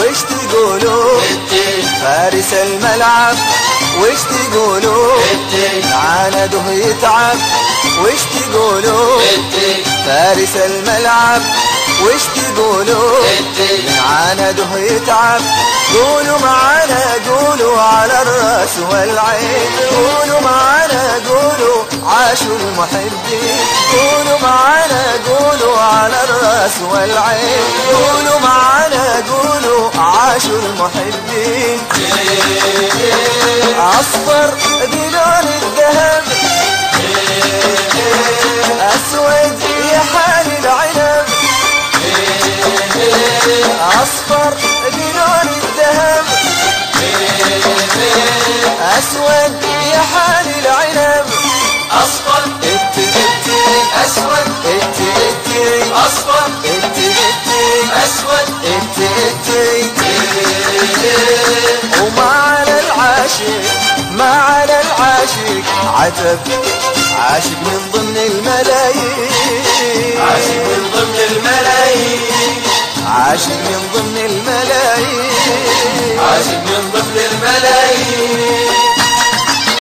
وش تقولوا؟ فارس الملعب وش تقولوا؟ عانده يتعب وش تقولوا؟ فارس الملعب وش تقولوا؟ عانده يتعب قولوا معانا قولوا على الرأس والعين. قولوا معانا قولوا عاشوا المحبين. قولوا معانا قولوا على الرأس والعين. قولوا معانا قولوا عاشوا المحبين. أصفر بلون الذهب. أسود يا حال العنب. أصفر بلون الذهب. أسود يا حال العنب. أصفر. إنت إنت أسود. إنت العاشق ما على العاشق عتب. عاشق من ضمن الملايين. عاشق من ضمن الملايين. عاشق من ضمن الملايين. عاشق من ضمن